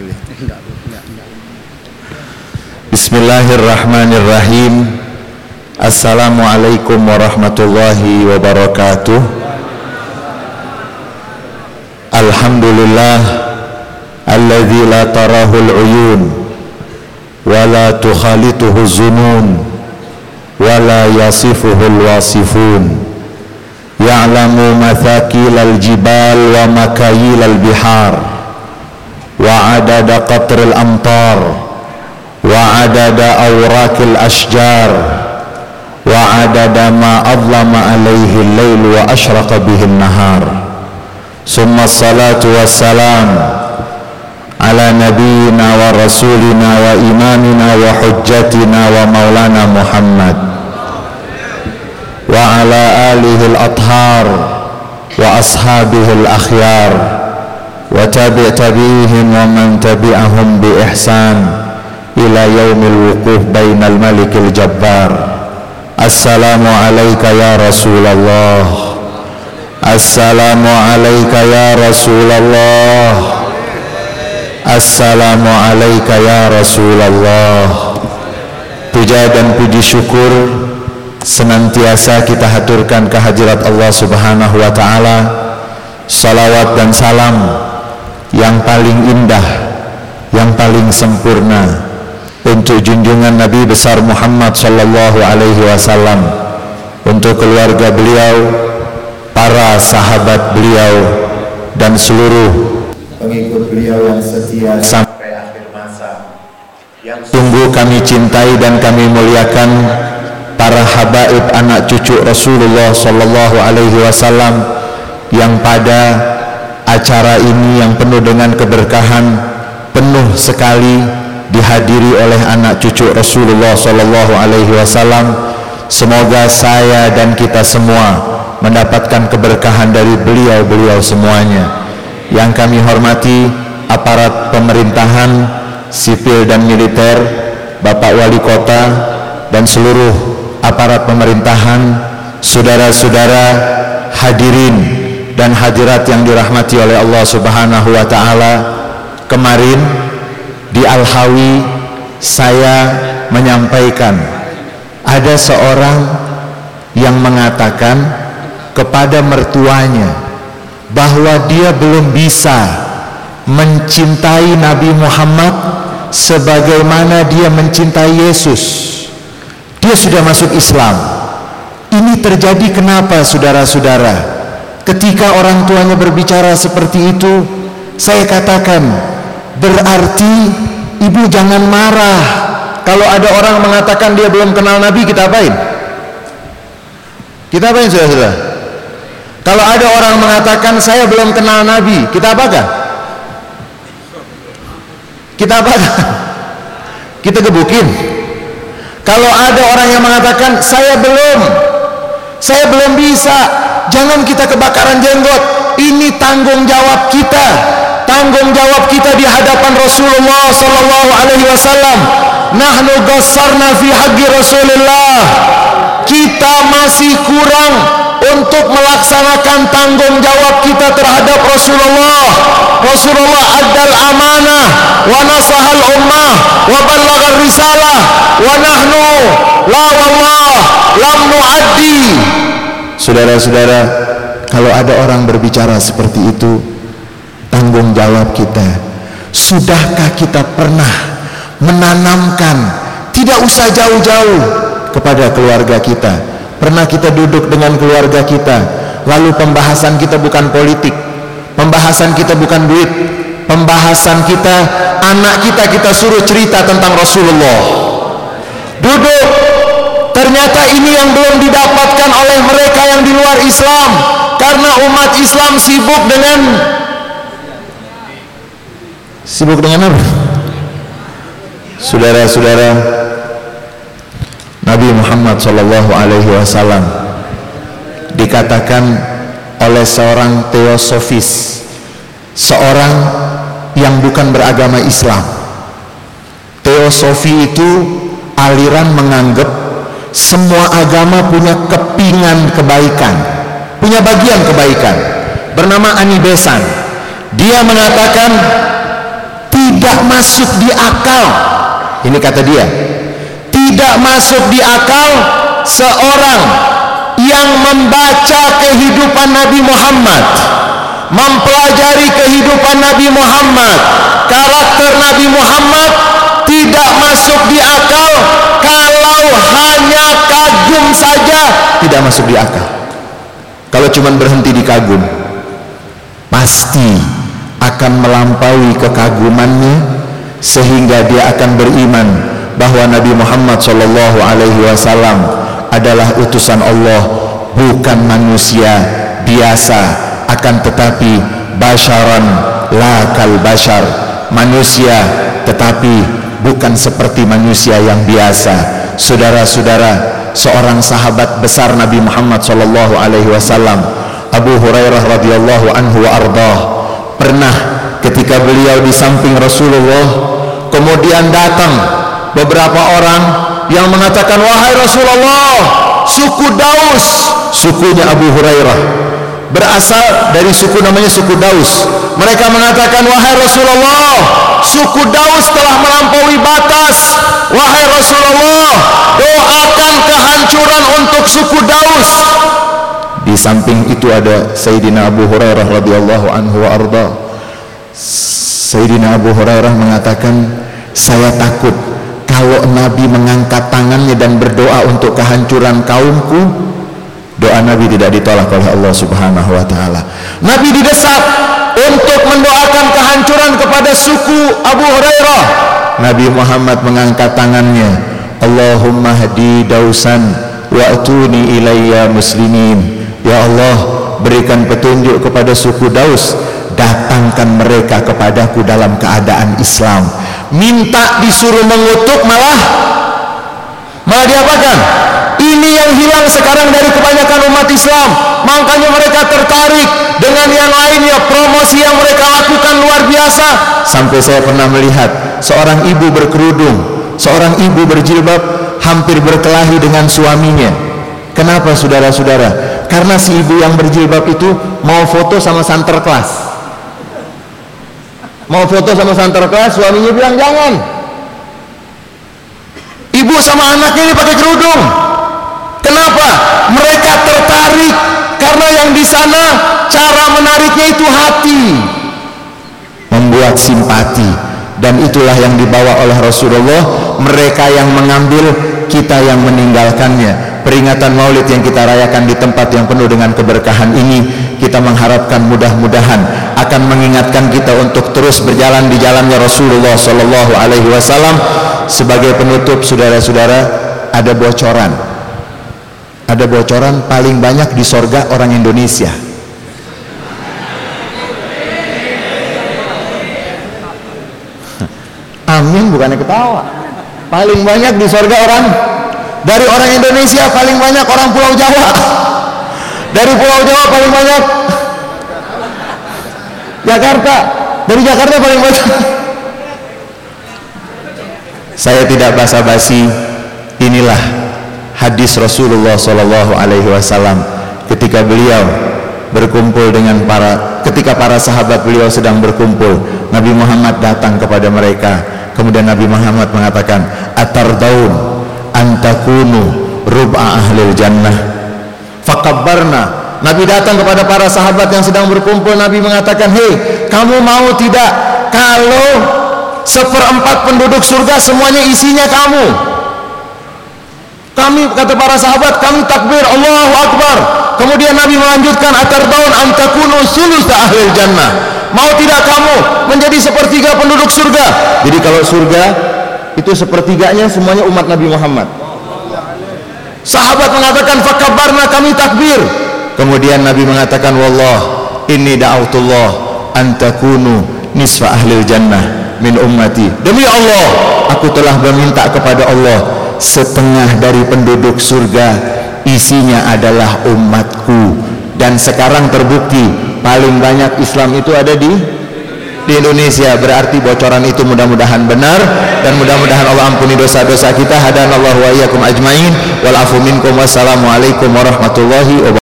يعني. بسم الله الرحمن الرحيم. السلام عليكم ورحمة الله وبركاته. الحمد لله الذي لا تراه العيون ولا تخالطه الزنون ولا يصفه الواصفون. يعلم مثاكيل الجبال ومكاييل البحار. وعدد قطر الأمطار وعدد اوراك الأشجار وعدد ما أظلم عليه الليل وأشرق به النهار. ثم الصلاة والسلام على نبينا ورسولنا وإمامنا وحجتنا ومولانا محمد وعلى آله الأطهار وأصحابه الأخيار. وتابع تبيهم ومن تبعهم بإحسان ila yaumil wuquf bainal malikil jabbar Assalamu alayka ya Rasulullah Assalamu alayka ya Rasulullah Assalamu alayka ya Rasulullah Puja dan puji syukur senantiasa kita haturkan kehadirat Allah Subhanahu wa taala. Salawat dan salam yang paling indah, yang paling sempurna untuk junjungan Nabi besar Muhammad sallallahu alaihi wasallam untuk keluarga beliau para sahabat beliau dan seluruh pengikut beliau yang setia sampai akhir masa. Yang sungguh kami cintai dan kami muliakan para habaib anak cucu Rasulullah sallallahu alaihi wasallam yang pada acara ini yang penuh dengan keberkahan penuh sekali dihadiri oleh anak cucu Rasulullah sallallahu alaihi wasallam. Semoga saya dan kita semua mendapatkan keberkahan dari beliau-beliau semuanya. Yang kami hormati aparat pemerintahan sipil dan militer Bapak Wali Kota dan seluruh aparat pemerintahan saudara-saudara hadirin dan hadirat yang dirahmati oleh Allah Subhanahu wa taala kemarin di Al-Hawi saya menyampaikan ada seorang yang mengatakan kepada mertuanya bahwa dia belum bisa mencintai Nabi Muhammad sebagaimana dia mencintai Yesus. Dia sudah masuk Islam. Ini terjadi kenapa saudara-saudara ketika orang tuanya berbicara seperti itu saya katakan Berarti ibu jangan marah kalau ada orang mengatakan dia belum kenal Nabi kita apain? Kita apain sudah-sudah? Kalau ada orang mengatakan saya belum kenal Nabi, kita apakan? Kita apakan? Kita gebukin. Kalau ada orang yang mengatakan saya belum, saya belum bisa, jangan kita kebakaran jenggot. Ini tanggung jawab kita. Tanggung jawab kita di hadapan Rasulullah sallallahu alaihi wasallam. Nahnu gassarna fi haqqi Rasulullah kita masih kurang untuk melaksanakan tanggung jawab kita terhadap Rasulullah. Rasulullah adal amanah wa nasahal ummah wa ballagar risalah wa nahnu la wallah lam nuaddi saudara-saudara kalau ada orang berbicara seperti itu tanggung jawab kita. Sudahkah kita pernah menanamkan tidak usah jauh-jauh kepada keluarga kita? Pernah kita duduk dengan keluarga kita lalu pembahasan kita bukan politik pembahasan kita bukan duit pembahasan kita anak kita kita suruh cerita tentang Rasulullah. Duduk ternyata ini yang belum didapatkan oleh mereka yang di luar Islam karena umat Islam sibuk dengan Sibuk dengan apa? Saudara-saudara Nabi Muhammad Shallallahu Alaihi Wasallam dikatakan oleh seorang teosofis, seorang yang bukan beragama Islam. Teosofi itu aliran menganggap semua agama punya kepingan kebaikan, punya bagian kebaikan. Bernama Ani Besan. Dia mengatakan tidak masuk di akal ini kata dia tidak masuk di akal seorang yang membaca kehidupan Nabi Muhammad mempelajari kehidupan Nabi Muhammad karakter Nabi Muhammad tidak masuk di akal kalau hanya kagum saja tidak masuk di akal. Kalau cuma berhenti di kagum pasti akan melampaui kekagumannya sehingga dia akan beriman bahwa Nabi Muhammad Shallallahu Alaihi Wasallam adalah utusan Allah bukan manusia biasa akan tetapi basyaran lakal bashar manusia tetapi bukan seperti manusia yang biasa. Saudara-saudara seorang sahabat besar Nabi Muhammad Shallallahu Alaihi Wasallam Abu Hurairah radhiyallahu anhu wa ardah pernah ketika beliau di samping Rasulullah kemudian datang beberapa orang yang mengatakan wahai Rasulullah suku Daus sukunya Abu Hurairah berasal dari suku namanya suku Daus. Mereka mengatakan wahai Rasulullah suku Daus telah melampaui batas. Wahai Rasulullah doakan kehancuran untuk suku Daus. Di samping itu ada Sayyidina Abu Hurairah radhiyallahu anhu wa arda. Sayyidina Abu Hurairah mengatakan saya takut kalau Nabi mengangkat tangannya dan berdoa untuk kehancuran kaumku doa Nabi tidak ditolak oleh Allah subhanahu wa ta'ala. Nabi didesak untuk mendoakan kehancuran kepada suku Abu Hurairah. Nabi Muhammad mengangkat tangannya. Allahumma hadi dausan wa'tuni ilayya muslimin. Ya Allah berikan petunjuk kepada suku Daus. Datangkan mereka kepadaku dalam keadaan Islam. Minta disuruh mengutuk malah. Malah diapakan ini yang hilang sekarang dari kebanyakan umat Islam. Makanya mereka tertarik dengan yang lainnya. Promosi yang mereka lakukan luar biasa. Sampai saya pernah melihat seorang ibu berkerudung seorang ibu berjilbab hampir berkelahi dengan suaminya. Kenapa saudara-saudara? Karena si ibu yang berjilbab itu mau foto sama santer kelas. Mau foto sama santer kelas suaminya bilang jangan. Ibu sama anaknya ini pakai kerudung kenapa? Mereka tertarik karena yang di sana cara menariknya itu hati. Membuat simpati. Dan itulah yang dibawa oleh Rasulullah. Mereka yang mengambil kita yang meninggalkannya. Peringatan maulid yang kita rayakan di tempat yang penuh dengan keberkahan ini kita mengharapkan mudah-mudahan akan mengingatkan kita untuk terus berjalan di jalannya Rasulullah Shallallahu Alaihi Wasallam. Sebagai penutup saudara-saudara ada bocoran ada bocoran paling banyak di sorga orang Indonesia. Amin bukannya ketawa. Paling banyak di sorga orang dari orang Indonesia paling banyak orang Pulau Jawa. Dari Pulau Jawa paling banyak. Jakarta dari Jakarta paling banyak. Saya tidak basa-basi. Inilah hadis Rasulullah Shallallahu Alaihi Wasallam ketika beliau berkumpul dengan para ketika para sahabat beliau sedang berkumpul Nabi Muhammad datang kepada mereka. Kemudian Nabi Muhammad mengatakan atar daun antakunu rub'a ahlil jannah. Fakabbarna. Nabi datang kepada para sahabat yang sedang berkumpul. Nabi mengatakan hei kamu mau tidak? Kalau seperempat penduduk surga semuanya isinya kamu kami kata para sahabat kami takbir Allahu Akbar. Kemudian Nabi melanjutkan atar daun antakunu sulus ahlil jannah. Mau tidak kamu menjadi sepertiga penduduk surga? Jadi kalau surga itu sepertiganya semuanya umat Nabi Muhammad. Sahabat mengatakan fakabarna kami takbir. Kemudian Nabi mengatakan wallah inni da'autullah antakunu nisfa ahlil jannah min ummati. Demi Allah aku telah meminta kepada Allah setengah dari penduduk surga isinya adalah umatku. Dan sekarang terbukti paling banyak Islam itu ada di di Indonesia. Berarti bocoran itu mudah-mudahan benar dan mudah-mudahan Allah ampuni dosa-dosa kita. Hadanallahu wa iyyakum ajmain. Wal afu minkum. Wassalamu alaikum warahmatullahi wabarakatuh